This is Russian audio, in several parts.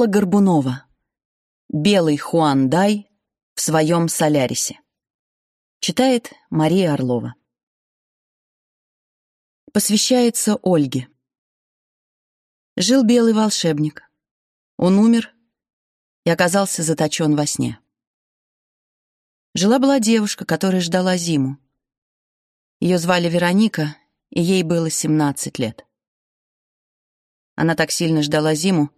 Алла Горбунова. Белый Хуандай в своем Солярисе. Читает Мария Орлова. Посвящается Ольге. Жил белый волшебник. Он умер и оказался заточен во сне. Жила-была девушка, которая ждала зиму. Ее звали Вероника, и ей было 17 лет. Она так сильно ждала зиму,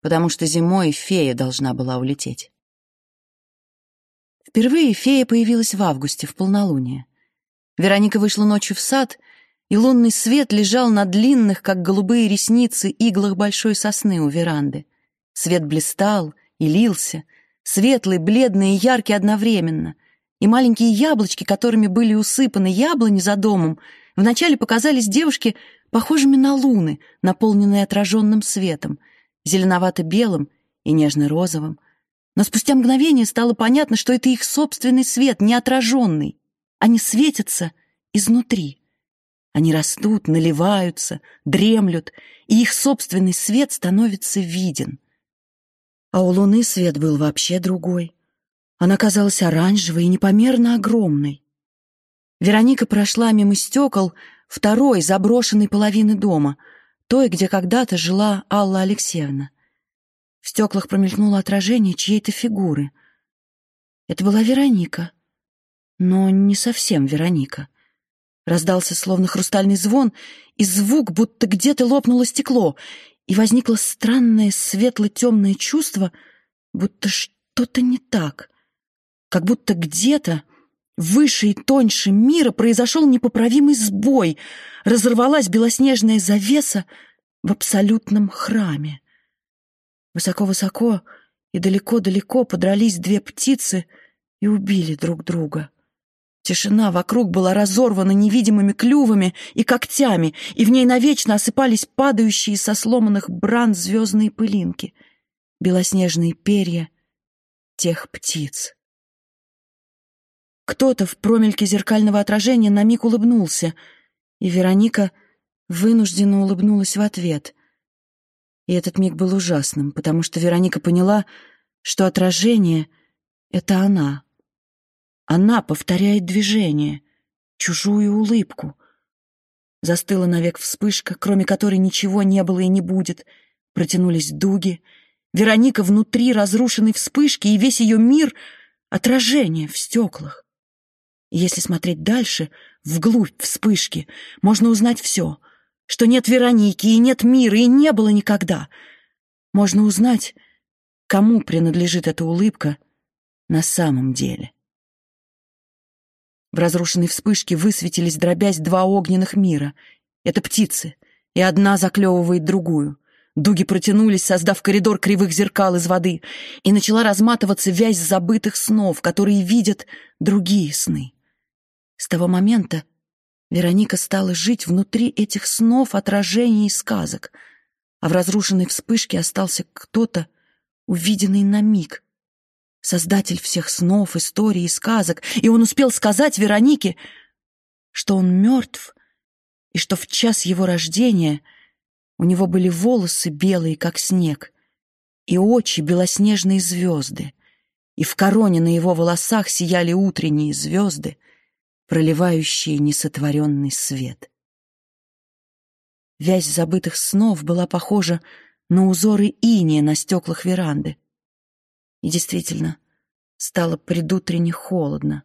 потому что зимой фея должна была улететь. Впервые фея появилась в августе, в полнолуние. Вероника вышла ночью в сад, и лунный свет лежал на длинных, как голубые ресницы, иглах большой сосны у веранды. Свет блистал и лился, светлый, бледный и яркий одновременно. И маленькие яблочки, которыми были усыпаны яблони за домом, вначале показались девушке похожими на луны, наполненные отраженным светом, зеленовато-белым и нежно-розовым. Но спустя мгновение стало понятно, что это их собственный свет, не отраженный. Они светятся изнутри. Они растут, наливаются, дремлют, и их собственный свет становится виден. А у луны свет был вообще другой. Она казалась оранжевой и непомерно огромной. Вероника прошла мимо стекол второй заброшенной половины дома — той, где когда-то жила Алла Алексеевна. В стеклах промелькнуло отражение чьей-то фигуры. Это была Вероника, но не совсем Вероника. Раздался словно хрустальный звон, и звук, будто где-то лопнуло стекло, и возникло странное светло-темное чувство, будто что-то не так, как будто где-то выше и тоньше мира произошел непоправимый сбой, разорвалась белоснежная завеса в абсолютном храме. Высоко-высоко и далеко-далеко подрались две птицы и убили друг друга. Тишина вокруг была разорвана невидимыми клювами и когтями, и в ней навечно осыпались падающие со сломанных бран звездные пылинки, белоснежные перья тех птиц. Кто-то в промельке зеркального отражения на миг улыбнулся, и Вероника вынужденно улыбнулась в ответ. И этот миг был ужасным, потому что Вероника поняла, что отражение — это она. Она повторяет движение, чужую улыбку. Застыла навек вспышка, кроме которой ничего не было и не будет. Протянулись дуги. Вероника внутри разрушенной вспышки, и весь ее мир — отражение в стеклах. Если смотреть дальше, вглубь вспышки, можно узнать все, что нет Вероники и нет мира, и не было никогда. Можно узнать, кому принадлежит эта улыбка на самом деле. В разрушенной вспышке высветились, дробясь, два огненных мира. Это птицы, и одна заклевывает другую. Дуги протянулись, создав коридор кривых зеркал из воды, и начала разматываться вязь забытых снов, которые видят другие сны. С того момента Вероника стала жить внутри этих снов, отражений и сказок, а в разрушенной вспышке остался кто-то, увиденный на миг. Создатель всех снов, историй и сказок, и он успел сказать Веронике, что он мертв, и что в час его рождения у него были волосы белые, как снег, и очи белоснежные звезды, и в короне на его волосах сияли утренние звезды, проливающие несотворенный свет. Вязь забытых снов была похожа на узоры иния на стеклах веранды. И действительно, стало предутренне холодно.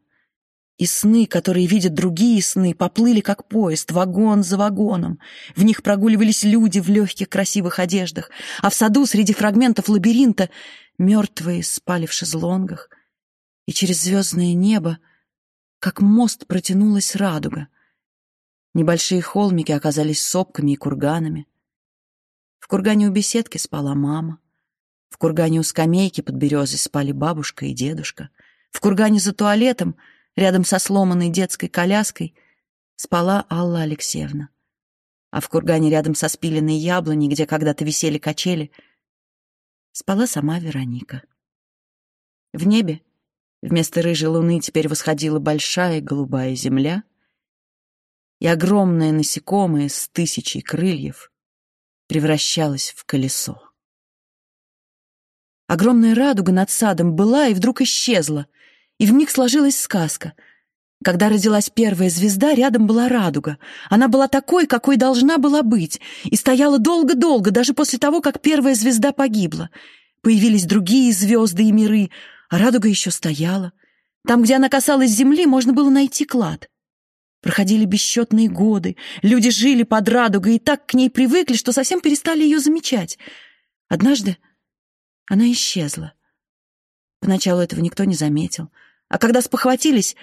И сны, которые видят другие сны, поплыли как поезд, вагон за вагоном. В них прогуливались люди в легких красивых одеждах, а в саду среди фрагментов лабиринта мертвые спали в шезлонгах. И через звездное небо как мост протянулась радуга. Небольшие холмики оказались сопками и курганами. В кургане у беседки спала мама. В кургане у скамейки под березой спали бабушка и дедушка. В кургане за туалетом, рядом со сломанной детской коляской, спала Алла Алексеевна. А в кургане рядом со спиленной яблоней, где когда-то висели качели, спала сама Вероника. В небе Вместо рыжей луны теперь восходила большая голубая земля, и огромное насекомое с тысячей крыльев превращалось в колесо. Огромная радуга над садом была и вдруг исчезла, и вмиг сложилась сказка. Когда родилась первая звезда, рядом была радуга. Она была такой, какой должна была быть, и стояла долго-долго, даже после того, как первая звезда погибла. Появились другие звезды и миры, радуга еще стояла. Там, где она касалась земли, можно было найти клад. Проходили бесчетные годы, люди жили под радугой и так к ней привыкли, что совсем перестали ее замечать. Однажды она исчезла. Поначалу этого никто не заметил, а когда спохватились,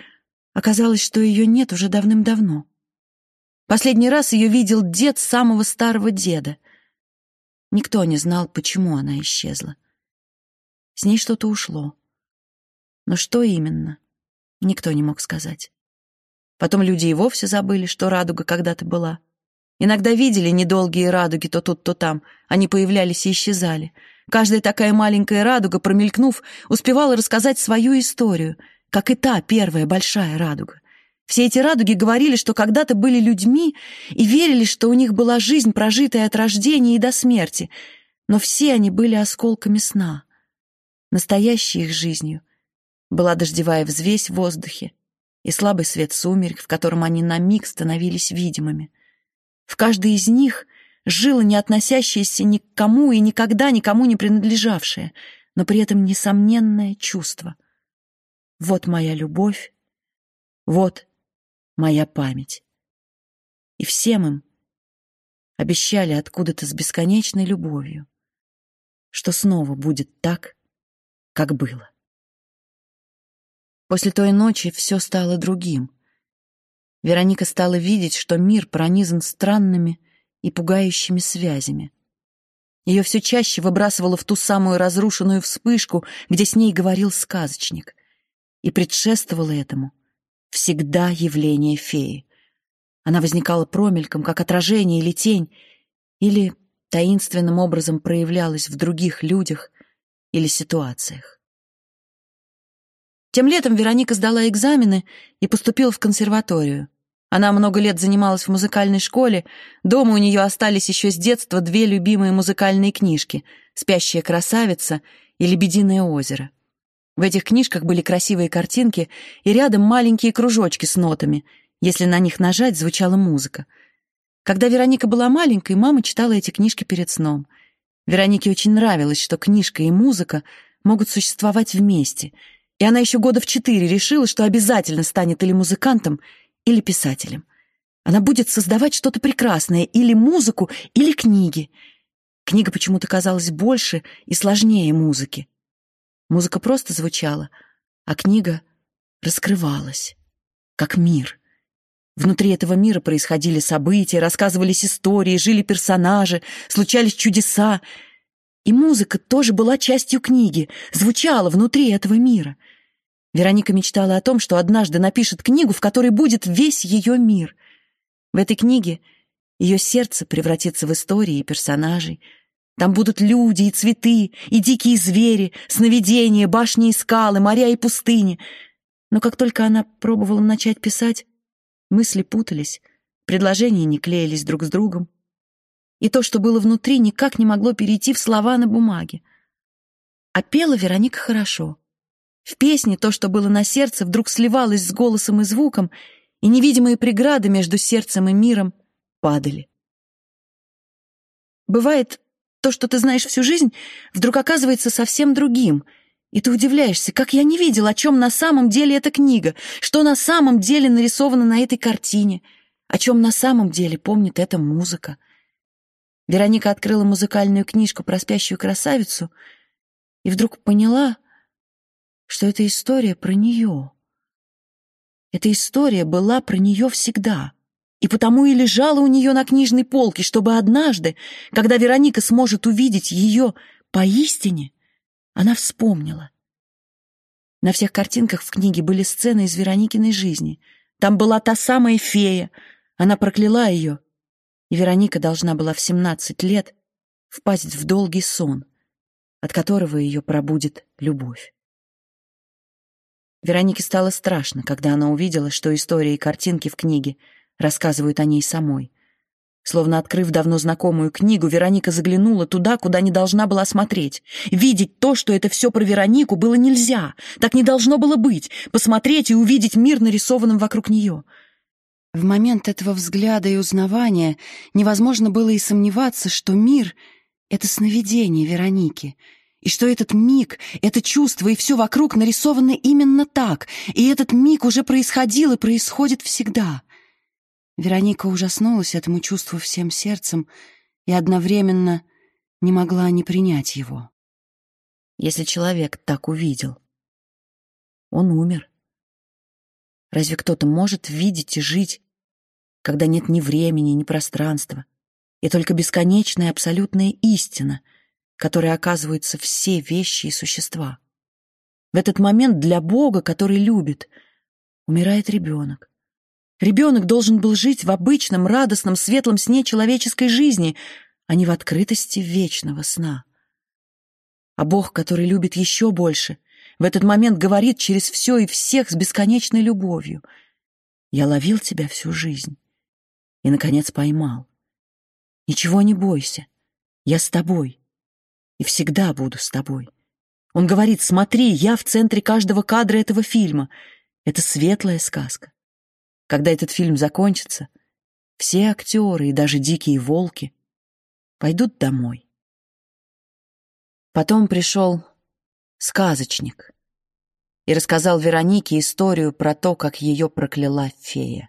оказалось, что ее нет уже давным-давно. Последний раз ее видел дед самого старого деда. Никто не знал, почему она исчезла. С ней что-то ушло. Но что именно, никто не мог сказать. Потом люди и вовсе забыли, что радуга когда-то была. Иногда видели недолгие радуги то тут, то там. Они появлялись и исчезали. Каждая такая маленькая радуга, промелькнув, успевала рассказать свою историю, как и та первая большая радуга. Все эти радуги говорили, что когда-то были людьми и верили, что у них была жизнь, прожитая от рождения и до смерти. Но все они были осколками сна. Настоящей их жизнью была дождевая взвесь в воздухе, и слабый свет сумерек, в котором они на миг становились видимыми. В каждой из них жило не относящееся ни к кому и никогда никому не принадлежавшее, но при этом несомненное чувство. Вот моя любовь, вот моя память. И всем им обещали откуда-то с бесконечной любовью, что снова будет так, как было. После той ночи все стало другим. Вероника стала видеть, что мир пронизан странными и пугающими связями. Ее все чаще выбрасывало в ту самую разрушенную вспышку, где с ней говорил сказочник. И предшествовало этому всегда явление феи. Она возникала промельком, как отражение или тень, или таинственным образом проявлялась в других людях или ситуациях. Тем летом Вероника сдала экзамены и поступила в консерваторию. Она много лет занималась в музыкальной школе, дома у нее остались еще с детства две любимые музыкальные книжки «Спящая красавица» и «Лебединое озеро». В этих книжках были красивые картинки и рядом маленькие кружочки с нотами. Если на них нажать, звучала музыка. Когда Вероника была маленькой, мама читала эти книжки перед сном. Веронике очень нравилось, что книжка и музыка могут существовать вместе — и она еще года в четыре решила, что обязательно станет или музыкантом, или писателем. Она будет создавать что-то прекрасное, или музыку, или книги. Книга почему-то казалась больше и сложнее музыки. Музыка просто звучала, а книга раскрывалась, как мир. Внутри этого мира происходили события, рассказывались истории, жили персонажи, случались чудеса. И музыка тоже была частью книги, звучала внутри этого мира — Вероника мечтала о том, что однажды напишет книгу, в которой будет весь ее мир. В этой книге ее сердце превратится в истории и персонажей. Там будут люди и цветы, и дикие звери, сновидения, башни и скалы, моря и пустыни. Но как только она пробовала начать писать, мысли путались, предложения не клеились друг с другом. И то, что было внутри, никак не могло перейти в слова на бумаге. А пела Вероника хорошо. В песне то, что было на сердце, вдруг сливалось с голосом и звуком, и невидимые преграды между сердцем и миром падали. Бывает, то, что ты знаешь всю жизнь, вдруг оказывается совсем другим, и ты удивляешься, как я не видел, о чем на самом деле эта книга, что на самом деле нарисовано на этой картине, о чем на самом деле помнит эта музыка. Вероника открыла музыкальную книжку про спящую красавицу и вдруг поняла — что эта история про нее. Эта история была про нее всегда, и потому и лежала у нее на книжной полке, чтобы однажды, когда Вероника сможет увидеть ее поистине, она вспомнила. На всех картинках в книге были сцены из Вероникиной жизни. Там была та самая фея, она прокляла ее, и Вероника должна была в семнадцать лет впасть в долгий сон, от которого ее пробудет любовь. Веронике стало страшно, когда она увидела, что истории и картинки в книге рассказывают о ней самой. Словно открыв давно знакомую книгу, Вероника заглянула туда, куда не должна была смотреть. Видеть то, что это все про Веронику, было нельзя. Так не должно было быть. Посмотреть и увидеть мир, нарисованным вокруг нее. В момент этого взгляда и узнавания невозможно было и сомневаться, что мир — это сновидение Вероники, и что этот миг, это чувство и все вокруг нарисованы именно так, и этот миг уже происходил и происходит всегда — Вероника ужаснулась этому чувству всем сердцем и одновременно не могла не принять его. Если человек так увидел, он умер. Разве кто-то может видеть и жить, когда нет ни времени, ни пространства, и только бесконечная абсолютная истина, которой оказываются все вещи и существа? В этот момент для Бога, который любит, умирает ребенок. Ребенок должен был жить в обычном, радостном, светлом сне человеческой жизни, а не в открытости вечного сна. А Бог, который любит еще больше, в этот момент говорит через все и всех с бесконечной любовью. «Я ловил тебя всю жизнь и, наконец, поймал. Ничего не бойся, я с тобой и всегда буду с тобой». Он говорит, смотри, я в центре каждого кадра этого фильма. Это светлая сказка. Когда этот фильм закончится, все актеры и даже дикие волки пойдут домой. Потом пришел сказочник и рассказал Веронике историю про то, как ее прокляла фея.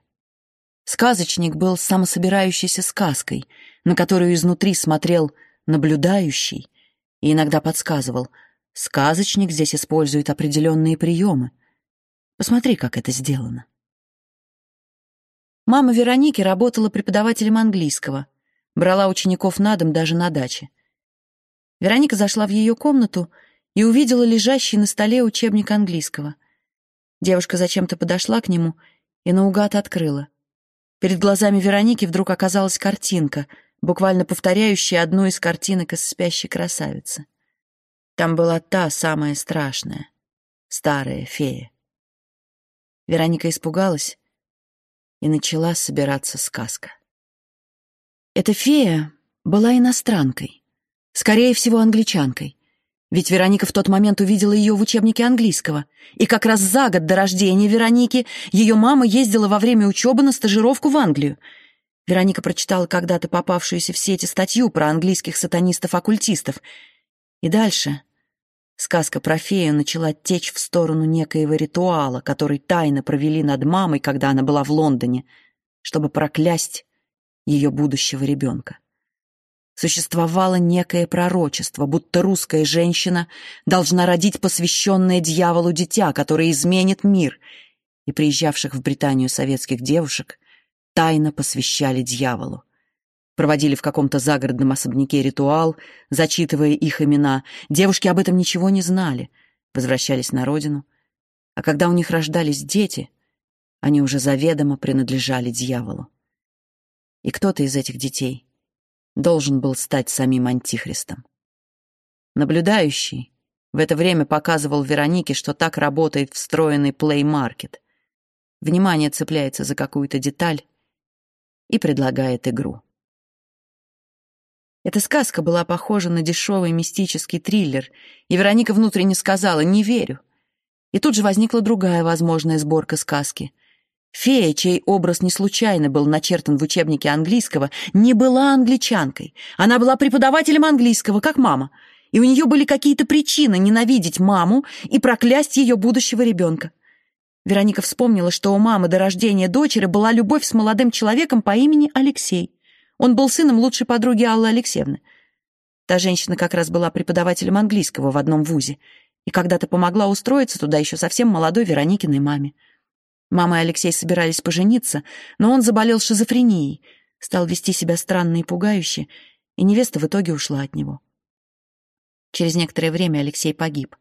Сказочник был самособирающейся сказкой, на которую изнутри смотрел наблюдающий и иногда подсказывал, сказочник здесь использует определенные приемы. Посмотри, как это сделано. Мама Вероники работала преподавателем английского, брала учеников на дом даже на даче. Вероника зашла в ее комнату и увидела лежащий на столе учебник английского. Девушка зачем-то подошла к нему и наугад открыла. Перед глазами Вероники вдруг оказалась картинка, буквально повторяющая одну из картинок из «Спящей красавицы». Там была та самая страшная, старая фея. Вероника испугалась и начала собираться сказка. Эта фея была иностранкой, скорее всего, англичанкой. Ведь Вероника в тот момент увидела ее в учебнике английского. И как раз за год до рождения Вероники ее мама ездила во время учебы на стажировку в Англию. Вероника прочитала когда-то попавшуюся в сети статью про английских сатанистов-оккультистов. И дальше Сказка про фею начала течь в сторону некоего ритуала, который тайно провели над мамой, когда она была в Лондоне, чтобы проклясть ее будущего ребенка. Существовало некое пророчество, будто русская женщина должна родить посвященное дьяволу дитя, которое изменит мир, и приезжавших в Британию советских девушек тайно посвящали дьяволу проводили в каком-то загородном особняке ритуал, зачитывая их имена. Девушки об этом ничего не знали, возвращались на родину. А когда у них рождались дети, они уже заведомо принадлежали дьяволу. И кто-то из этих детей должен был стать самим Антихристом. Наблюдающий в это время показывал Веронике, что так работает встроенный плей-маркет. Внимание цепляется за какую-то деталь и предлагает игру. Эта сказка была похожа на дешевый мистический триллер, и Вероника внутренне сказала «не верю». И тут же возникла другая возможная сборка сказки. Фея, чей образ не случайно был начертан в учебнике английского, не была англичанкой. Она была преподавателем английского, как мама. И у нее были какие-то причины ненавидеть маму и проклясть ее будущего ребенка. Вероника вспомнила, что у мамы до рождения дочери была любовь с молодым человеком по имени Алексей. Он был сыном лучшей подруги Аллы Алексеевны. Та женщина как раз была преподавателем английского в одном вузе и когда-то помогла устроиться туда еще совсем молодой Вероникиной маме. Мама и Алексей собирались пожениться, но он заболел шизофренией, стал вести себя странно и пугающе, и невеста в итоге ушла от него. Через некоторое время Алексей погиб.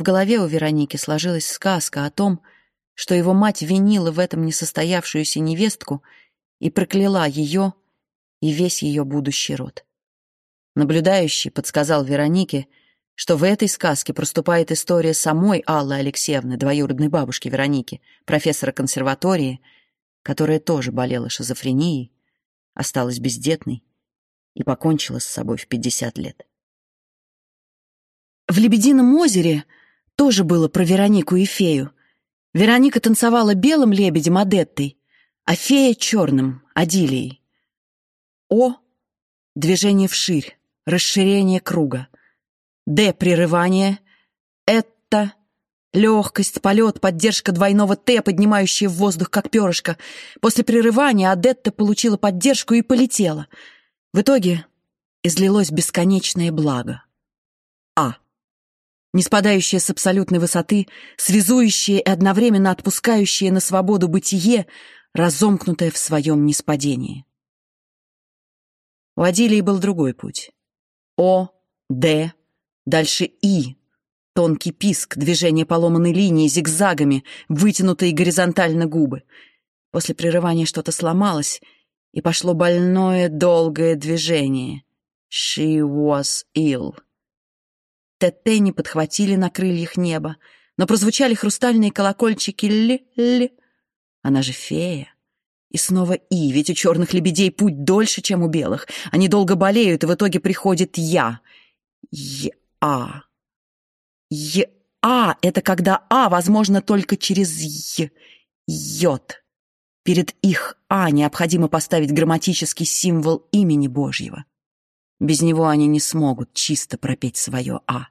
В голове у Вероники сложилась сказка о том, что его мать винила в этом несостоявшуюся невестку и прокляла ее и весь ее будущий род. Наблюдающий подсказал Веронике, что в этой сказке проступает история самой Аллы Алексеевны, двоюродной бабушки Вероники, профессора консерватории, которая тоже болела шизофренией, осталась бездетной и покончила с собой в 50 лет. В «Лебедином озере» тоже было про Веронику и фею. Вероника танцевала белым лебедем Адеттой, а фея — черным, Адилией. О — движение вширь, расширение круга. Д — прерывание. Это — легкость, полет, поддержка двойного Т, поднимающая в воздух, как перышко. После прерывания Адетта получила поддержку и полетела. В итоге излилось бесконечное благо. Не спадающее с абсолютной высоты, связующее и одновременно отпускающее на свободу бытие, разомкнутое в своем неспадении. У Адилии был другой путь. О, Д, дальше И, тонкий писк, движение поломанной линии, зигзагами, вытянутые горизонтально губы. После прерывания что-то сломалось, и пошло больное, долгое движение. She was ill. ТТ не подхватили на крыльях неба, но прозвучали хрустальные колокольчики «ли-ли». Она же фея. И снова «и», ведь у черных лебедей путь дольше, чем у белых. Они долго болеют, и в итоге приходит «я». «Я». «Я» — это когда «а» возможно только через «й». «Йод». Перед их «а» необходимо поставить грамматический символ имени Божьего. Без него они не смогут чисто пропеть свое «а».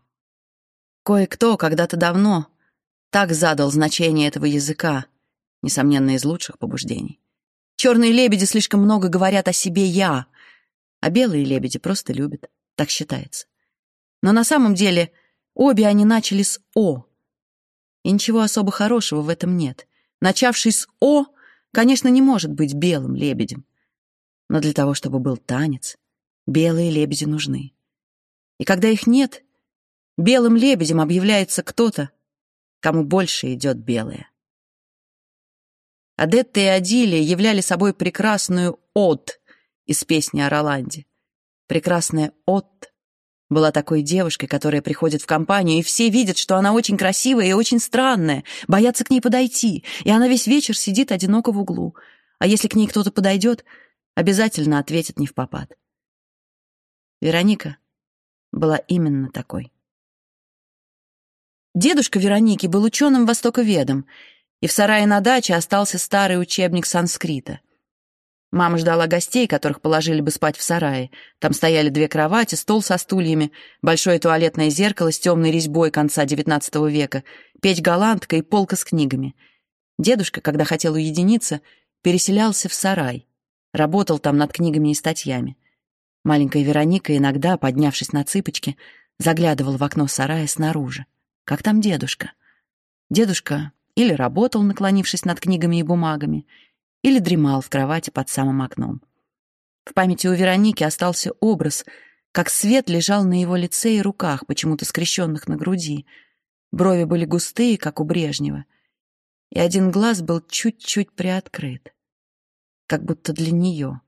Кое-кто когда-то давно так задал значение этого языка, несомненно, из лучших побуждений. Черные лебеди слишком много говорят о себе «я», а белые лебеди просто любят, так считается. Но на самом деле обе они начали с «о», и ничего особо хорошего в этом нет. Начавший с «о», конечно, не может быть белым лебедем. Но для того, чтобы был танец, белые лебеди нужны. И когда их нет, белым лебедем объявляется кто-то, кому больше идет белое. Адетта и Адилия являли собой прекрасную «от» из песни о Роланде. Прекрасная «от» была такой девушкой, которая приходит в компанию, и все видят, что она очень красивая и очень странная, боятся к ней подойти, и она весь вечер сидит одиноко в углу. А если к ней кто-то подойдет, обязательно ответит не в попад. Вероника была именно такой. Дедушка Вероники был ученым-востоковедом, и в сарае на даче остался старый учебник санскрита. Мама ждала гостей, которых положили бы спать в сарае. Там стояли две кровати, стол со стульями, большое туалетное зеркало с темной резьбой конца XIX века, печь-голландка и полка с книгами. Дедушка, когда хотел уединиться, переселялся в сарай. Работал там над книгами и статьями. Маленькая Вероника иногда, поднявшись на цыпочки, заглядывала в окно сарая снаружи. Как там дедушка? Дедушка или работал, наклонившись над книгами и бумагами, или дремал в кровати под самым окном. В памяти у Вероники остался образ, как свет лежал на его лице и руках, почему-то скрещенных на груди. Брови были густые, как у Брежнева, и один глаз был чуть-чуть приоткрыт, как будто для нее.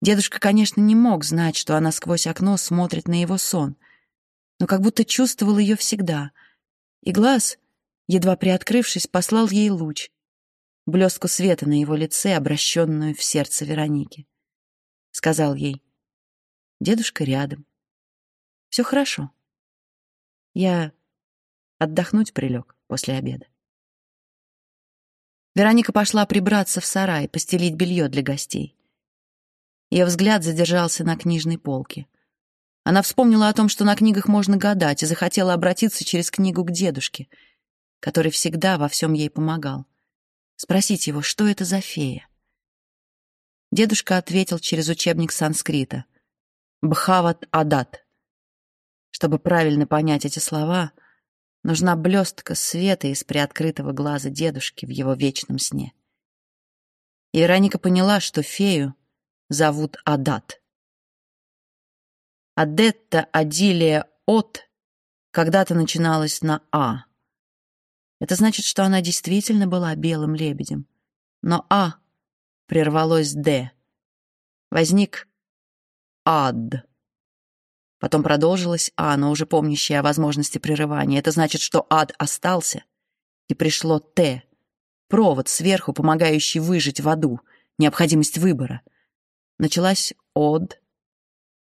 Дедушка, конечно, не мог знать, что она сквозь окно смотрит на его сон — но как будто чувствовал ее всегда. И глаз, едва приоткрывшись, послал ей луч, блеску света на его лице, обращенную в сердце Вероники. Сказал ей, «Дедушка рядом. Все хорошо. Я отдохнуть прилег после обеда». Вероника пошла прибраться в сарай, постелить белье для гостей. Ее взгляд задержался на книжной полке — она вспомнила о том, что на книгах можно гадать, и захотела обратиться через книгу к дедушке, который всегда во всем ей помогал. Спросить его, что это за фея. Дедушка ответил через учебник санскрита. «Бхават Адат». Чтобы правильно понять эти слова, нужна блестка света из приоткрытого глаза дедушки в его вечном сне. И Вероника поняла, что фею зовут Адат. Адетта Адилия От когда-то начиналась на А. Это значит, что она действительно была белым лебедем. Но А прервалось Д. Возник Ад. Потом продолжилась А, но уже помнящая о возможности прерывания. Это значит, что ад остался, и пришло Т. Провод сверху, помогающий выжить в аду, необходимость выбора. Началась Од,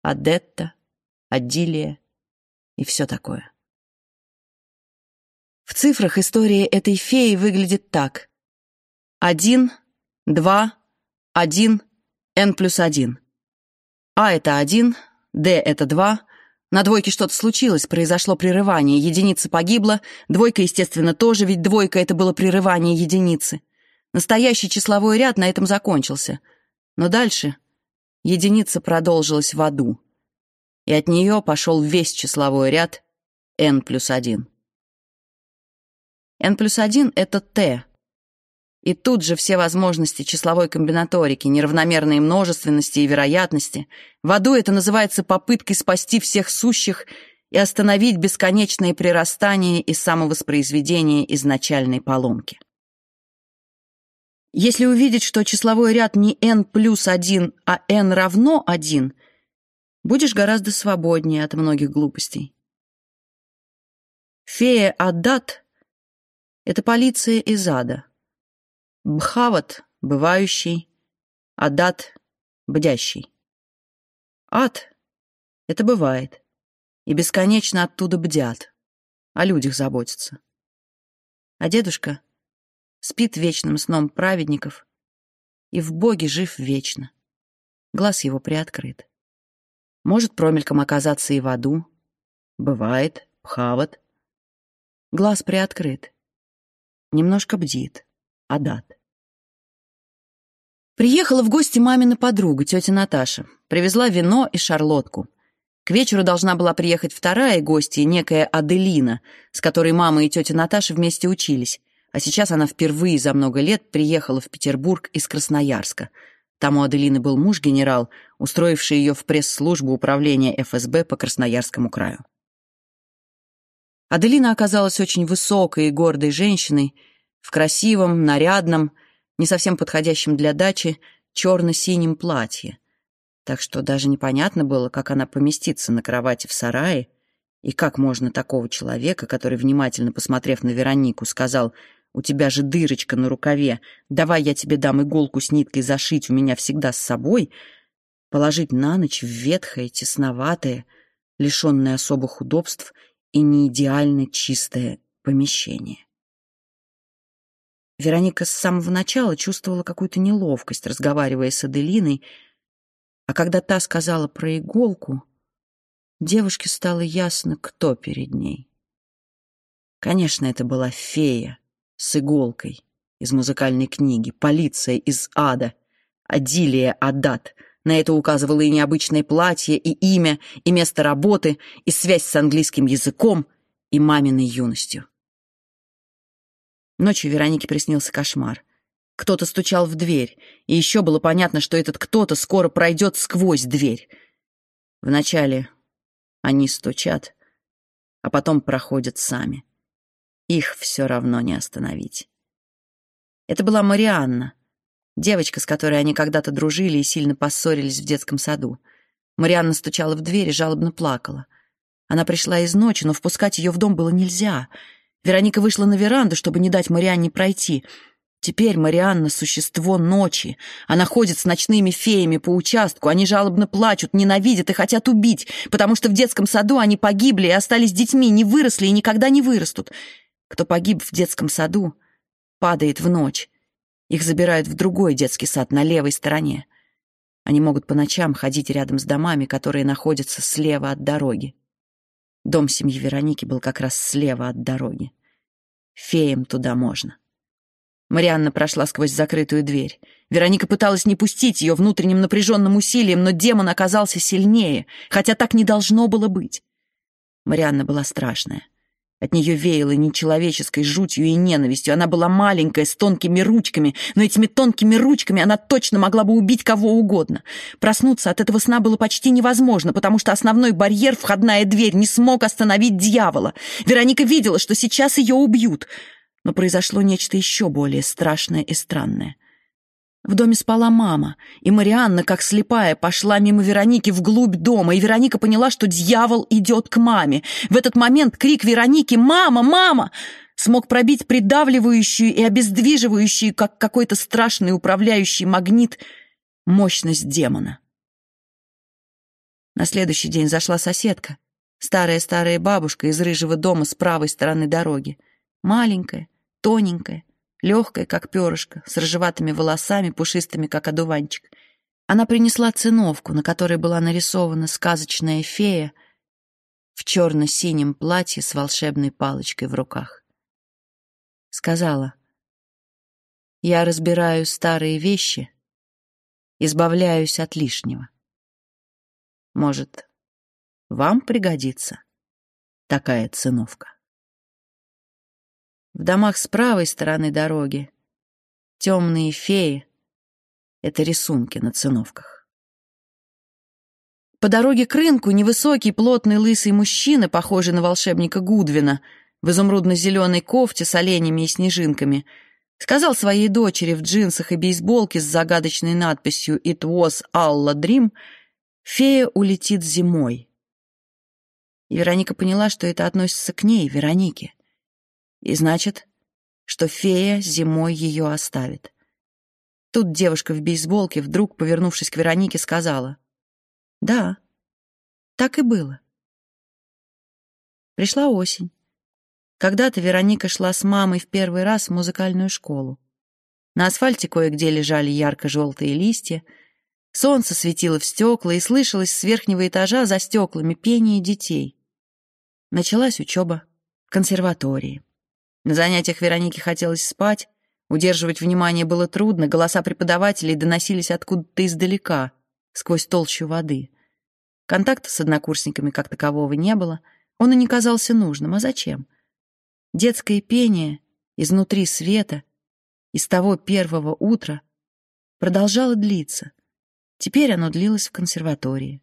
Адетта, Адилия и все такое. В цифрах история этой феи выглядит так. Один, два, один, n плюс один. А это один, D это два. На двойке что-то случилось, произошло прерывание, единица погибла, двойка, естественно, тоже, ведь двойка — это было прерывание единицы. Настоящий числовой ряд на этом закончился. Но дальше единица продолжилась в аду, и от нее пошел весь числовой ряд n плюс один n плюс 1 — это t. И тут же все возможности числовой комбинаторики, неравномерной множественности и вероятности. В аду это называется попыткой спасти всех сущих и остановить бесконечное прирастание и самовоспроизведение изначальной поломки. Если увидеть, что числовой ряд не n плюс 1, а n равно 1, будешь гораздо свободнее от многих глупостей. Фея Адат — это полиция из ада. Бхават — бывающий, Адат — бдящий. Ад — это бывает, и бесконечно оттуда бдят, о людях заботятся. А дедушка спит вечным сном праведников и в Боге жив вечно. Глаз его приоткрыт. Может промельком оказаться и в аду. Бывает, Бхават. Глаз приоткрыт немножко бдит. Адат. Приехала в гости мамина подруга, тетя Наташа. Привезла вино и шарлотку. К вечеру должна была приехать вторая гостья, некая Аделина, с которой мама и тетя Наташа вместе учились. А сейчас она впервые за много лет приехала в Петербург из Красноярска. Там у Аделины был муж-генерал, устроивший ее в пресс-службу управления ФСБ по Красноярскому краю. Аделина оказалась очень высокой и гордой женщиной, в красивом, нарядном, не совсем подходящем для дачи, черно-синем платье. Так что даже непонятно было, как она поместится на кровати в сарае, и как можно такого человека, который, внимательно посмотрев на Веронику, сказал «У тебя же дырочка на рукаве, давай я тебе дам иголку с ниткой зашить, у меня всегда с собой», положить на ночь в ветхое, тесноватое, лишенное особых удобств и не идеально чистое помещение. Вероника с самого начала чувствовала какую-то неловкость, разговаривая с Аделиной, а когда та сказала про иголку, девушке стало ясно, кто перед ней. Конечно, это была фея с иголкой из музыкальной книги, полиция из ада, Адилия Адат — на это указывало и необычное платье, и имя, и место работы, и связь с английским языком, и маминой юностью. Ночью Веронике приснился кошмар. Кто-то стучал в дверь, и еще было понятно, что этот кто-то скоро пройдет сквозь дверь. Вначале они стучат, а потом проходят сами. Их все равно не остановить. Это была Марианна, Девочка, с которой они когда-то дружили и сильно поссорились в детском саду. Марианна стучала в дверь и жалобно плакала. Она пришла из ночи, но впускать ее в дом было нельзя. Вероника вышла на веранду, чтобы не дать Марианне пройти. Теперь Марианна — существо ночи. Она ходит с ночными феями по участку. Они жалобно плачут, ненавидят и хотят убить, потому что в детском саду они погибли и остались детьми, не выросли и никогда не вырастут. Кто погиб в детском саду, падает в ночь. Их забирают в другой детский сад на левой стороне. Они могут по ночам ходить рядом с домами, которые находятся слева от дороги. Дом семьи Вероники был как раз слева от дороги. Феям туда можно. Марианна прошла сквозь закрытую дверь. Вероника пыталась не пустить ее внутренним напряженным усилием, но демон оказался сильнее, хотя так не должно было быть. Марианна была страшная. От нее веяло нечеловеческой жутью и ненавистью. Она была маленькая, с тонкими ручками, но этими тонкими ручками она точно могла бы убить кого угодно. Проснуться от этого сна было почти невозможно, потому что основной барьер, входная дверь, не смог остановить дьявола. Вероника видела, что сейчас ее убьют. Но произошло нечто еще более страшное и странное. В доме спала мама, и Марианна, как слепая, пошла мимо Вероники вглубь дома, и Вероника поняла, что дьявол идет к маме. В этот момент крик Вероники «Мама! Мама!» смог пробить придавливающую и обездвиживающую, как какой-то страшный управляющий магнит, мощность демона. На следующий день зашла соседка, старая-старая бабушка из рыжего дома с правой стороны дороги. Маленькая, тоненькая, легкая, как перышко, с рыжеватыми волосами, пушистыми, как одуванчик. Она принесла циновку, на которой была нарисована сказочная фея в черно-синем платье с волшебной палочкой в руках. Сказала, «Я разбираю старые вещи, избавляюсь от лишнего. Может, вам пригодится такая циновка?» В домах с правой стороны дороги темные феи — это рисунки на циновках. По дороге к рынку невысокий, плотный, лысый мужчина, похожий на волшебника Гудвина, в изумрудно-зеленой кофте с оленями и снежинками, сказал своей дочери в джинсах и бейсболке с загадочной надписью «It was Alla Dream» «Фея улетит зимой». И Вероника поняла, что это относится к ней, Веронике. И значит, что фея зимой ее оставит. Тут девушка в бейсболке, вдруг, повернувшись к Веронике, сказала, «Да, так и было». Пришла осень. Когда-то Вероника шла с мамой в первый раз в музыкальную школу. На асфальте кое-где лежали ярко-желтые листья, солнце светило в стекла и слышалось с верхнего этажа за стеклами пение детей. Началась учеба в консерватории. На занятиях Веронике хотелось спать, удерживать внимание было трудно, голоса преподавателей доносились откуда-то издалека, сквозь толщу воды. Контакта с однокурсниками как такового не было, он и не казался нужным, а зачем? Детское пение изнутри света, из того первого утра, продолжало длиться. Теперь оно длилось в консерватории.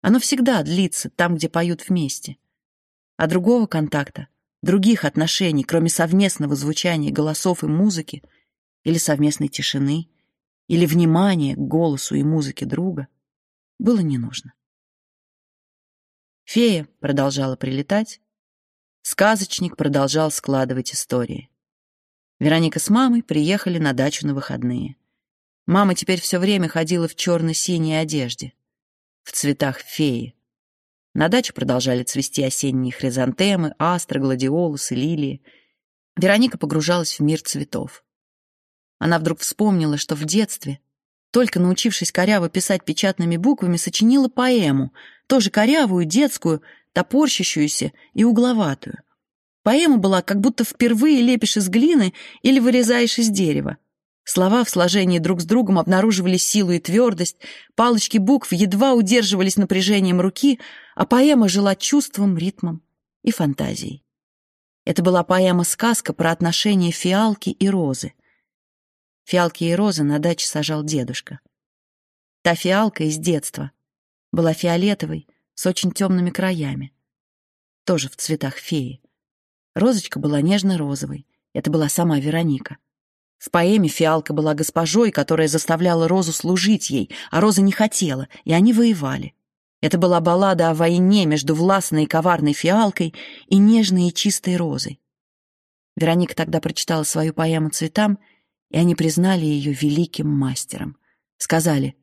Оно всегда длится там, где поют вместе. А другого контакта других отношений, кроме совместного звучания голосов и музыки, или совместной тишины, или внимания к голосу и музыке друга, было не нужно. Фея продолжала прилетать, сказочник продолжал складывать истории. Вероника с мамой приехали на дачу на выходные. Мама теперь все время ходила в черно-синей одежде, в цветах феи. На даче продолжали цвести осенние хризантемы, астры, гладиолусы, лилии. Вероника погружалась в мир цветов. Она вдруг вспомнила, что в детстве, только научившись коряво писать печатными буквами, сочинила поэму, тоже корявую, детскую, топорщащуюся и угловатую. Поэма была, как будто впервые лепишь из глины или вырезаешь из дерева. Слова в сложении друг с другом обнаруживали силу и твердость, палочки букв едва удерживались напряжением руки, а поэма жила чувством, ритмом и фантазией. Это была поэма-сказка про отношения фиалки и розы. Фиалки и розы на даче сажал дедушка. Та фиалка из детства была фиолетовой, с очень темными краями. Тоже в цветах феи. Розочка была нежно-розовой. Это была сама Вероника. В поэме фиалка была госпожой, которая заставляла Розу служить ей, а Роза не хотела, и они воевали. Это была баллада о войне между властной и коварной фиалкой и нежной и чистой розой. Вероника тогда прочитала свою поэму цветам, и они признали ее великим мастером. Сказали,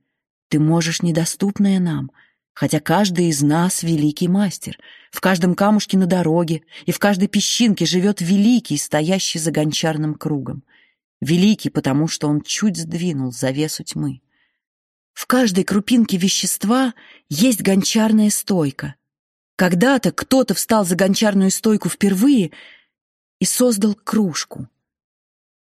«Ты можешь недоступное нам, хотя каждый из нас великий мастер. В каждом камушке на дороге и в каждой песчинке живет великий, стоящий за гончарным кругом. Великий, потому что он чуть сдвинул завесу тьмы. В каждой крупинке вещества есть гончарная стойка. Когда-то кто-то встал за гончарную стойку впервые и создал кружку.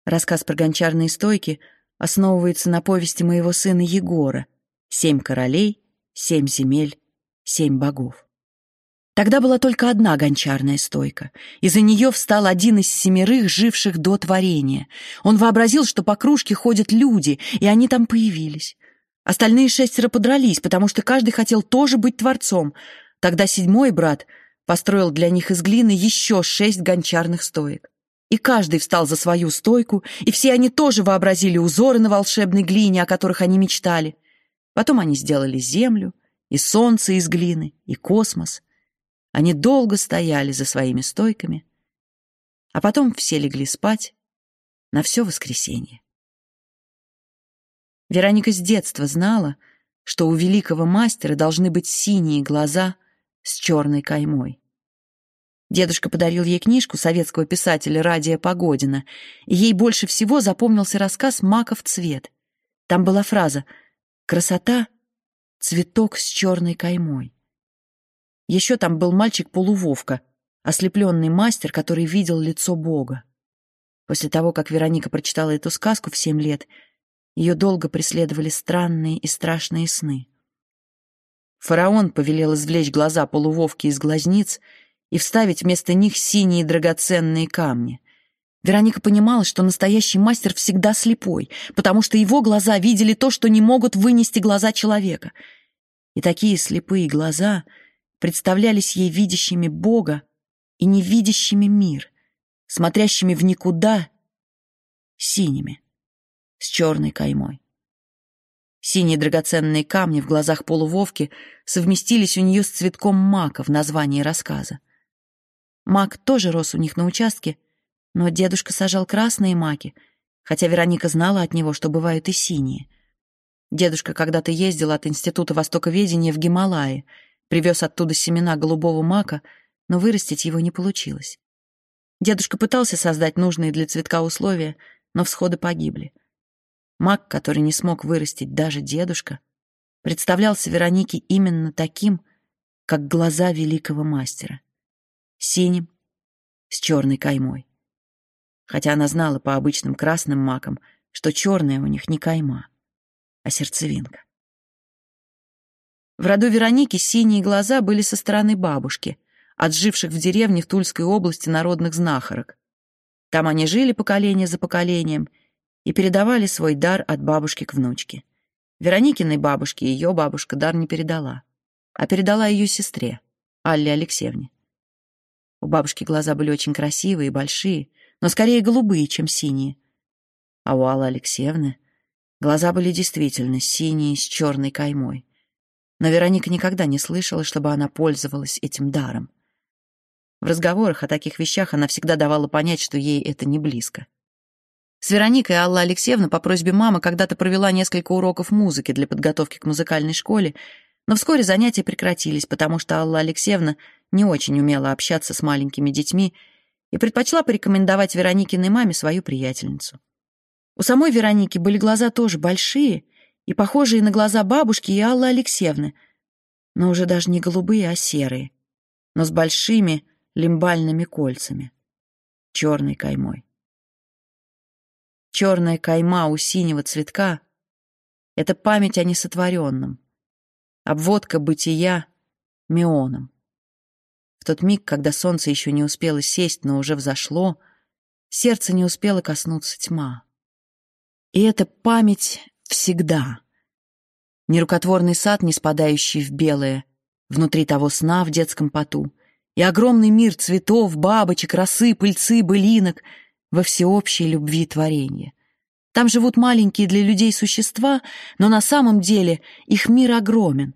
Рассказ про гончарные стойки основывается на повести моего сына Егора «Семь королей, семь земель, семь богов». Тогда была только одна гончарная стойка, и за нее встал один из семерых, живших до творения. Он вообразил, что по кружке ходят люди, и они там появились. Остальные шестеро подрались, потому что каждый хотел тоже быть творцом. Тогда седьмой брат построил для них из глины еще шесть гончарных стоек. И каждый встал за свою стойку, и все они тоже вообразили узоры на волшебной глине, о которых они мечтали. Потом они сделали землю, и солнце из глины, и космос — они долго стояли за своими стойками, а потом все легли спать на все воскресенье. Вероника с детства знала, что у великого мастера должны быть синие глаза с черной каймой. Дедушка подарил ей книжку советского писателя Радия Погодина, и ей больше всего запомнился рассказ «Маков цвет». Там была фраза «Красота — цветок с черной каймой». Еще там был мальчик-полувовка, ослепленный мастер, который видел лицо Бога. После того, как Вероника прочитала эту сказку в семь лет, ее долго преследовали странные и страшные сны. Фараон повелел извлечь глаза полувовки из глазниц и вставить вместо них синие драгоценные камни. Вероника понимала, что настоящий мастер всегда слепой, потому что его глаза видели то, что не могут вынести глаза человека. И такие слепые глаза представлялись ей видящими Бога и невидящими мир, смотрящими в никуда, синими с черной каймой. Синие драгоценные камни в глазах полувовки совместились у нее с цветком мака в названии рассказа. Мак тоже рос у них на участке, но дедушка сажал красные маки, хотя Вероника знала от него, что бывают и синие. Дедушка когда-то ездил от Института Востоковедения в Гималаи, привез оттуда семена голубого мака, но вырастить его не получилось. Дедушка пытался создать нужные для цветка условия, но всходы погибли. Маг, который не смог вырастить даже дедушка, представлялся Веронике именно таким, как глаза великого мастера. Синим, с черной каймой. Хотя она знала по обычным красным макам, что черная у них не кайма, а сердцевинка. В роду Вероники синие глаза были со стороны бабушки, отживших в деревне в Тульской области народных знахарок. Там они жили поколение за поколением — и передавали свой дар от бабушки к внучке. Вероникиной бабушке ее бабушка дар не передала, а передала ее сестре, Алле Алексеевне. У бабушки глаза были очень красивые и большие, но скорее голубые, чем синие. А у Аллы Алексеевны глаза были действительно синие с черной каймой. Но Вероника никогда не слышала, чтобы она пользовалась этим даром. В разговорах о таких вещах она всегда давала понять, что ей это не близко. С Вероникой Алла Алексеевна по просьбе мамы когда-то провела несколько уроков музыки для подготовки к музыкальной школе, но вскоре занятия прекратились, потому что Алла Алексеевна не очень умела общаться с маленькими детьми и предпочла порекомендовать Вероникиной маме свою приятельницу. У самой Вероники были глаза тоже большие и похожие на глаза бабушки и Аллы Алексеевны, но уже даже не голубые, а серые, но с большими лимбальными кольцами, черной каймой. Черная кайма у синего цветка — это память о несотворенном, обводка бытия мионом. В тот миг, когда солнце еще не успело сесть, но уже взошло, сердце не успело коснуться тьма. И эта память всегда. Нерукотворный сад, не спадающий в белое, внутри того сна в детском поту, и огромный мир цветов, бабочек, росы, пыльцы, былинок — во всеобщей любви творения. Там живут маленькие для людей существа, но на самом деле их мир огромен.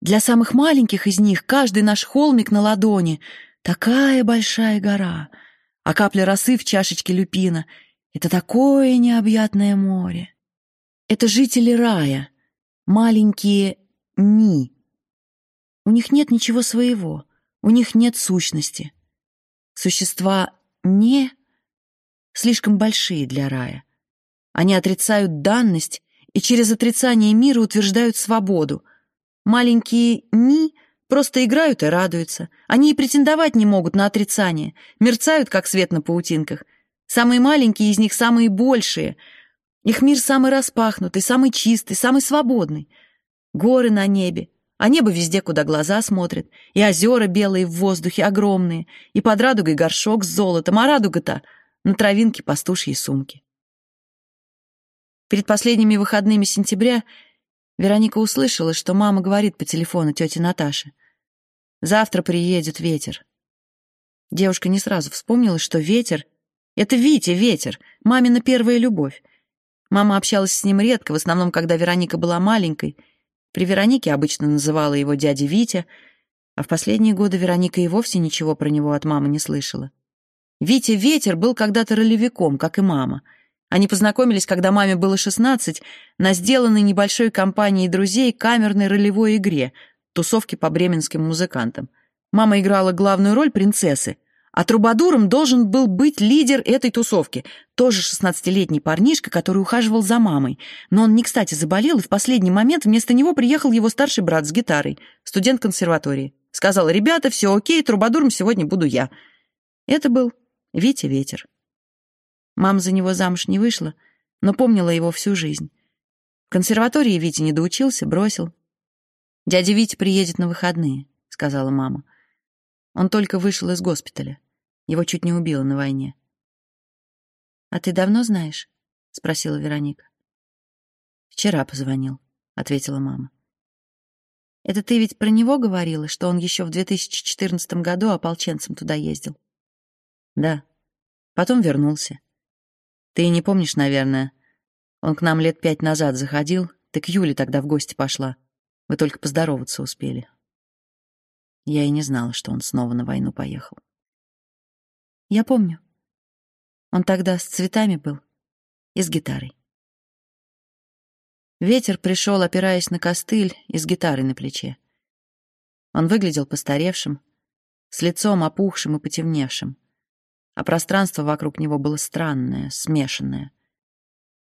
Для самых маленьких из них каждый наш холмик на ладони — такая большая гора, а капля росы в чашечке люпина — это такое необъятное море. Это жители рая, маленькие «ни». У них нет ничего своего, у них нет сущности. Существа «не» слишком большие для рая. Они отрицают данность и через отрицание мира утверждают свободу. Маленькие «ни» просто играют и радуются. Они и претендовать не могут на отрицание, мерцают, как свет на паутинках. Самые маленькие из них самые большие. Их мир самый распахнутый, самый чистый, самый свободный. Горы на небе, а небо везде, куда глаза смотрят, и озера белые в воздухе, огромные, и под радугой горшок с золотом, а радуга-то — на травинке пастушьей сумки. Перед последними выходными сентября Вероника услышала, что мама говорит по телефону тете Наташе. «Завтра приедет ветер». Девушка не сразу вспомнила, что ветер — это Витя ветер, мамина первая любовь. Мама общалась с ним редко, в основном, когда Вероника была маленькой. При Веронике обычно называла его дядя Витя, а в последние годы Вероника и вовсе ничего про него от мамы не слышала. Витя Ветер был когда-то ролевиком, как и мама. Они познакомились, когда маме было 16, на сделанной небольшой компанией друзей камерной ролевой игре, тусовке по бременским музыкантам. Мама играла главную роль принцессы, а трубадуром должен был быть лидер этой тусовки, тоже 16-летний парнишка, который ухаживал за мамой. Но он не кстати заболел, и в последний момент вместо него приехал его старший брат с гитарой, студент консерватории. Сказал, ребята, все окей, трубадуром сегодня буду я. Это был Витя Ветер. Мама за него замуж не вышла, но помнила его всю жизнь. В консерватории Витя не доучился, бросил. «Дядя Витя приедет на выходные», — сказала мама. Он только вышел из госпиталя. Его чуть не убило на войне. «А ты давно знаешь?» — спросила Вероника. «Вчера позвонил», — ответила мама. «Это ты ведь про него говорила, что он еще в 2014 году ополченцем туда ездил?» «Да. Потом вернулся. Ты не помнишь, наверное. Он к нам лет пять назад заходил, ты к Юле тогда в гости пошла. Вы только поздороваться успели. Я и не знала, что он снова на войну поехал. Я помню. Он тогда с цветами был и с гитарой. Ветер пришел, опираясь на костыль и с гитарой на плече. Он выглядел постаревшим, с лицом опухшим и потемневшим, а пространство вокруг него было странное, смешанное.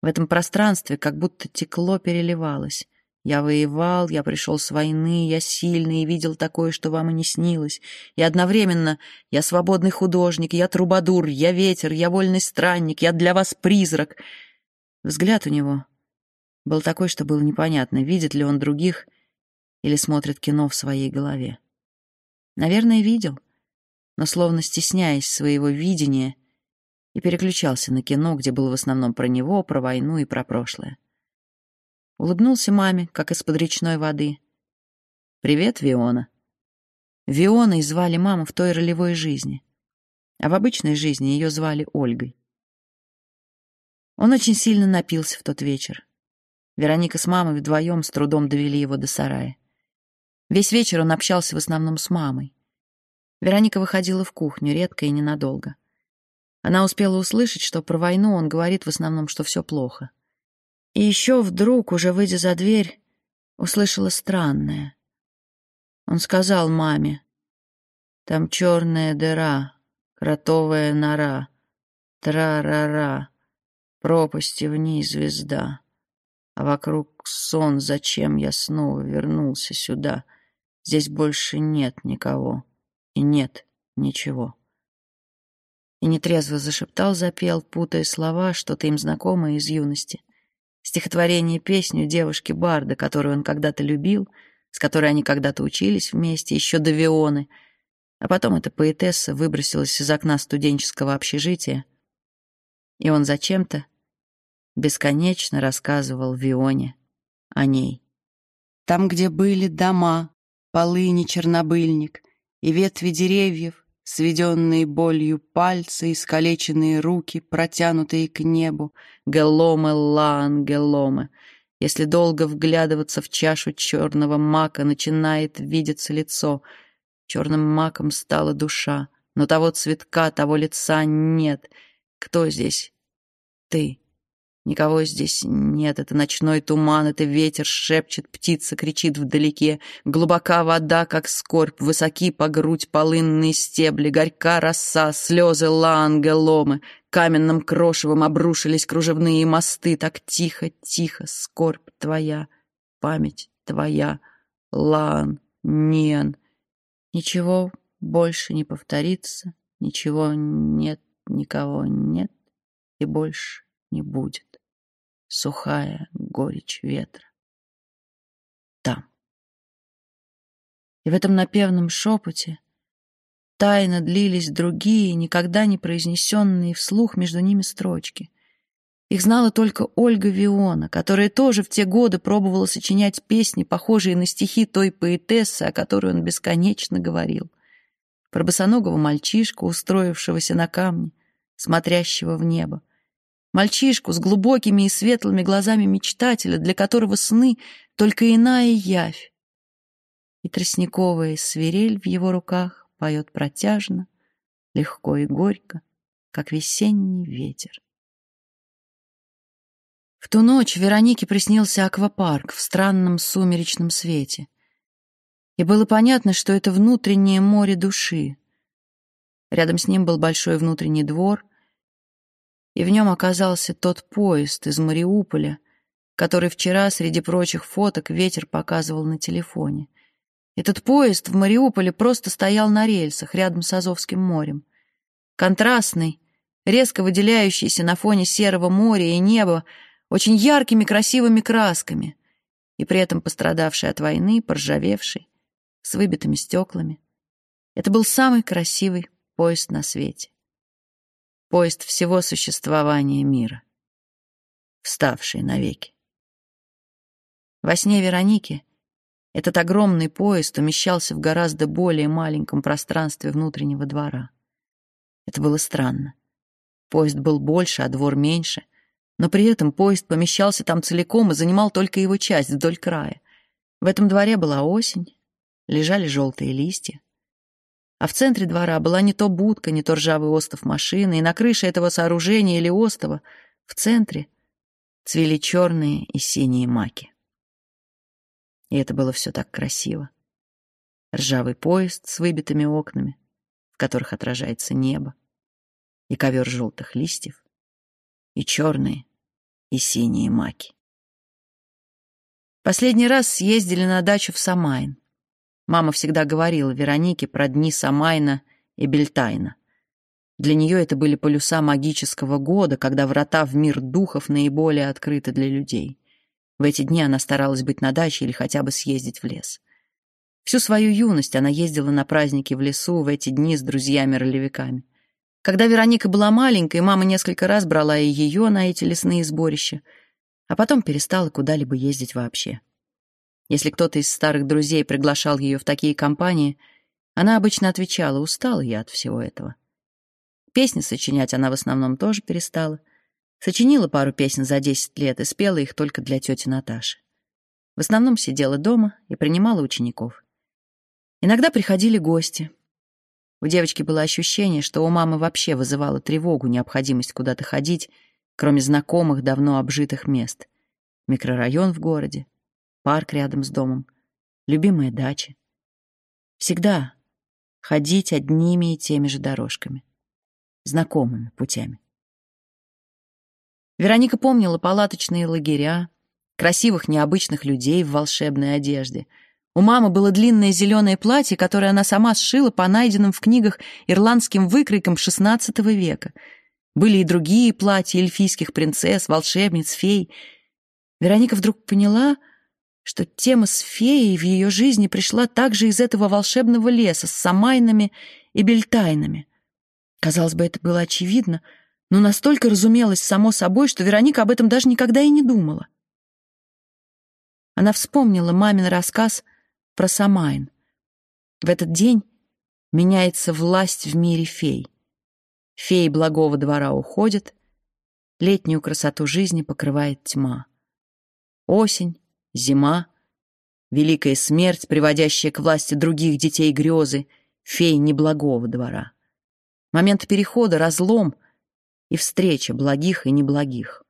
В этом пространстве как будто текло, переливалось. Я воевал, я пришел с войны, я сильный и видел такое, что вам и не снилось. И одновременно я свободный художник, я трубадур, я ветер, я вольный странник, я для вас призрак. Взгляд у него был такой, что было непонятно, видит ли он других или смотрит кино в своей голове. Наверное, видел, но словно стесняясь своего видения, и переключался на кино, где было в основном про него, про войну и про прошлое. Улыбнулся маме, как из-под речной воды. «Привет, Виона». Вионой звали маму в той ролевой жизни, а в обычной жизни ее звали Ольгой. Он очень сильно напился в тот вечер. Вероника с мамой вдвоем с трудом довели его до сарая. Весь вечер он общался в основном с мамой. Вероника выходила в кухню редко и ненадолго. Она успела услышать, что про войну он говорит в основном, что все плохо. И еще вдруг, уже выйдя за дверь, услышала странное. Он сказал маме, «Там черная дыра, кротовая нора, тра-ра-ра, пропасти вниз звезда, а вокруг сон, зачем я снова вернулся сюда? Здесь больше нет никого, и нет ничего». И нетрезво зашептал, запел, путая слова, что-то им знакомое из юности стихотворение-песню девушки-барда, которую он когда-то любил, с которой они когда-то учились вместе, еще до Вионы. А потом эта поэтесса выбросилась из окна студенческого общежития, и он зачем-то бесконечно рассказывал Вионе о ней. Там, где были дома, полыни чернобыльник и ветви деревьев, сведенные болью пальцы, искалеченные руки, протянутые к небу, геломы лан геломы. Если долго вглядываться в чашу черного мака, начинает видеться лицо. Черным маком стала душа, но того цветка, того лица нет. Кто здесь? Ты. Никого здесь нет, это ночной туман, это ветер шепчет, птица кричит вдалеке. Глубока вода, как скорбь, высоки по грудь полынные стебли, горька роса, слезы лангеломы. Каменным крошевом обрушились кружевные мосты, так тихо, тихо, скорбь твоя, память твоя, лан, нен. Ничего больше не повторится, ничего нет, никого нет и больше не будет сухая горечь ветра. Там. И в этом напевном шепоте тайно длились другие, никогда не произнесенные вслух между ними строчки. Их знала только Ольга Виона, которая тоже в те годы пробовала сочинять песни, похожие на стихи той поэтессы, о которой он бесконечно говорил. Про босоногого мальчишку, устроившегося на камне, смотрящего в небо, Мальчишку с глубокими и светлыми глазами мечтателя, для которого сны — только иная явь. И тростниковая свирель в его руках поет протяжно, легко и горько, как весенний ветер. В ту ночь Веронике приснился аквапарк в странном сумеречном свете. И было понятно, что это внутреннее море души. Рядом с ним был большой внутренний двор, и в нем оказался тот поезд из Мариуполя, который вчера среди прочих фоток ветер показывал на телефоне. Этот поезд в Мариуполе просто стоял на рельсах рядом с Азовским морем. Контрастный, резко выделяющийся на фоне серого моря и неба, очень яркими красивыми красками, и при этом пострадавший от войны, поржавевший, с выбитыми стеклами. Это был самый красивый поезд на свете. Поезд всего существования мира, вставший навеки. Во сне Вероники этот огромный поезд умещался в гораздо более маленьком пространстве внутреннего двора. Это было странно. Поезд был больше, а двор меньше, но при этом поезд помещался там целиком и занимал только его часть вдоль края. В этом дворе была осень, лежали желтые листья. А в центре двора была не то будка, не то ржавый остов машины, и на крыше этого сооружения или остова в центре цвели черные и синие маки. И это было все так красиво. Ржавый поезд с выбитыми окнами, в которых отражается небо, и ковер желтых листьев, и черные, и синие маки. Последний раз съездили на дачу в Самайн. Мама всегда говорила Веронике про дни Самайна и Бельтайна. Для нее это были полюса магического года, когда врата в мир духов наиболее открыты для людей. В эти дни она старалась быть на даче или хотя бы съездить в лес. Всю свою юность она ездила на праздники в лесу в эти дни с друзьями-ролевиками. Когда Вероника была маленькой, мама несколько раз брала и ее на эти лесные сборища, а потом перестала куда-либо ездить вообще. Если кто-то из старых друзей приглашал ее в такие компании, она обычно отвечала «устала я от всего этого». Песни сочинять она в основном тоже перестала. Сочинила пару песен за 10 лет и спела их только для тети Наташи. В основном сидела дома и принимала учеников. Иногда приходили гости. У девочки было ощущение, что у мамы вообще вызывала тревогу необходимость куда-то ходить, кроме знакомых, давно обжитых мест. Микрорайон в городе, парк рядом с домом, любимая дача. Всегда ходить одними и теми же дорожками, знакомыми путями. Вероника помнила палаточные лагеря, красивых необычных людей в волшебной одежде. У мамы было длинное зеленое платье, которое она сама сшила по найденным в книгах ирландским выкройкам XVI века. Были и другие платья эльфийских принцесс, волшебниц, фей. Вероника вдруг поняла, что тема с феей в ее жизни пришла также из этого волшебного леса с самайнами и бельтайнами. Казалось бы, это было очевидно — но настолько разумелось само собой, что Вероника об этом даже никогда и не думала. Она вспомнила мамин рассказ про Самайн. В этот день меняется власть в мире фей. Феи благого двора уходят, летнюю красоту жизни покрывает тьма. Осень, зима, великая смерть, приводящая к власти других детей грезы, фей неблагого двора. Момент перехода, разлом — и встреча благих и неблагих.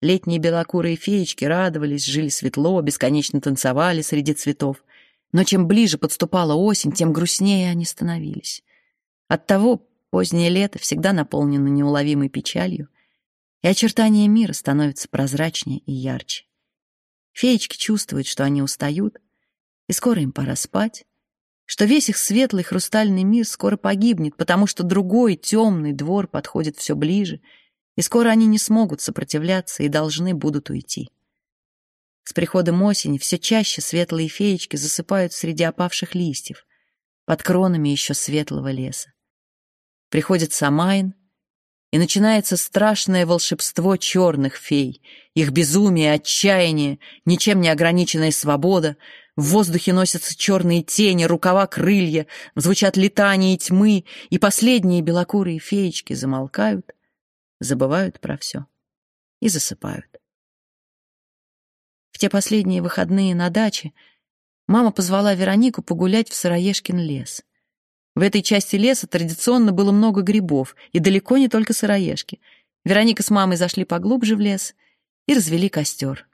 Летние белокурые феечки радовались, жили светло, бесконечно танцевали среди цветов. Но чем ближе подступала осень, тем грустнее они становились. Оттого позднее лето всегда наполнено неуловимой печалью, и очертания мира становятся прозрачнее и ярче. Феечки чувствуют, что они устают, и скоро им пора спать, что весь их светлый хрустальный мир скоро погибнет, потому что другой темный двор подходит все ближе, и скоро они не смогут сопротивляться и должны будут уйти. С приходом осени все чаще светлые феечки засыпают среди опавших листьев, под кронами еще светлого леса. Приходит Самайн, и начинается страшное волшебство черных фей, их безумие, отчаяние, ничем не ограниченная свобода — в воздухе носятся черные тени, рукава крылья, звучат летания тьмы, и последние белокурые феечки замолкают, забывают про все и засыпают. В те последние выходные на даче мама позвала Веронику погулять в Сыроежкин лес. В этой части леса традиционно было много грибов, и далеко не только сыроежки. Вероника с мамой зашли поглубже в лес — и развели костер.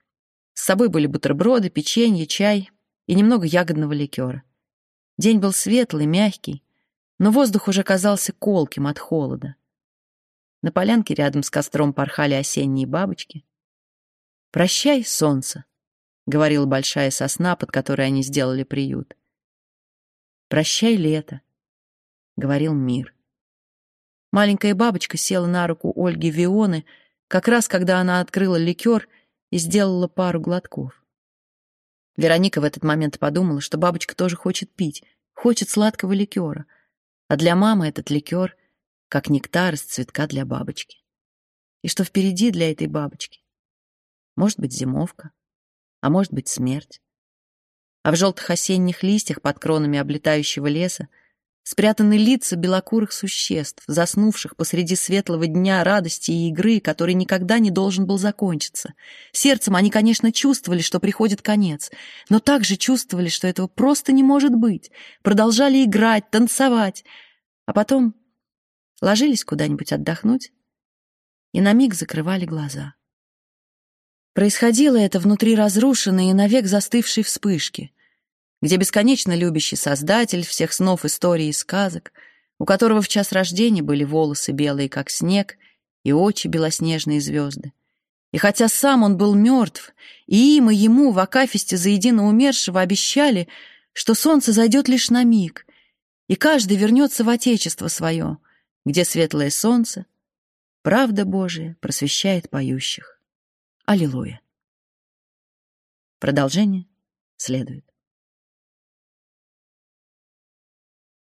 С собой были бутерброды, печенье, чай и немного ягодного ликера. День был светлый, мягкий, но воздух уже казался колким от холода. На полянке рядом с костром порхали осенние бабочки. «Прощай, солнце», — говорила большая сосна, под которой они сделали приют. «Прощай, лето», — говорил мир. Маленькая бабочка села на руку Ольги Вионы, как раз когда она открыла ликер и сделала пару глотков. Вероника в этот момент подумала, что бабочка тоже хочет пить, хочет сладкого ликера, а для мамы этот ликер как нектар из цветка для бабочки. И что впереди для этой бабочки? Может быть, зимовка, а может быть, смерть. А в желтых осенних листьях под кронами облетающего леса спрятаны лица белокурых существ, заснувших посреди светлого дня радости и игры, который никогда не должен был закончиться. Сердцем они, конечно, чувствовали, что приходит конец, но также чувствовали, что этого просто не может быть. Продолжали играть, танцевать, а потом ложились куда-нибудь отдохнуть и на миг закрывали глаза. Происходило это внутри разрушенной и навек застывшей вспышки — где бесконечно любящий создатель всех снов, историй и сказок, у которого в час рождения были волосы белые, как снег, и очи белоснежные звезды. И хотя сам он был мертв, и им, и ему в Акафисте заедино умершего обещали, что солнце зайдет лишь на миг, и каждый вернется в Отечество свое, где светлое солнце, правда Божия просвещает поющих. Аллилуйя. Продолжение следует.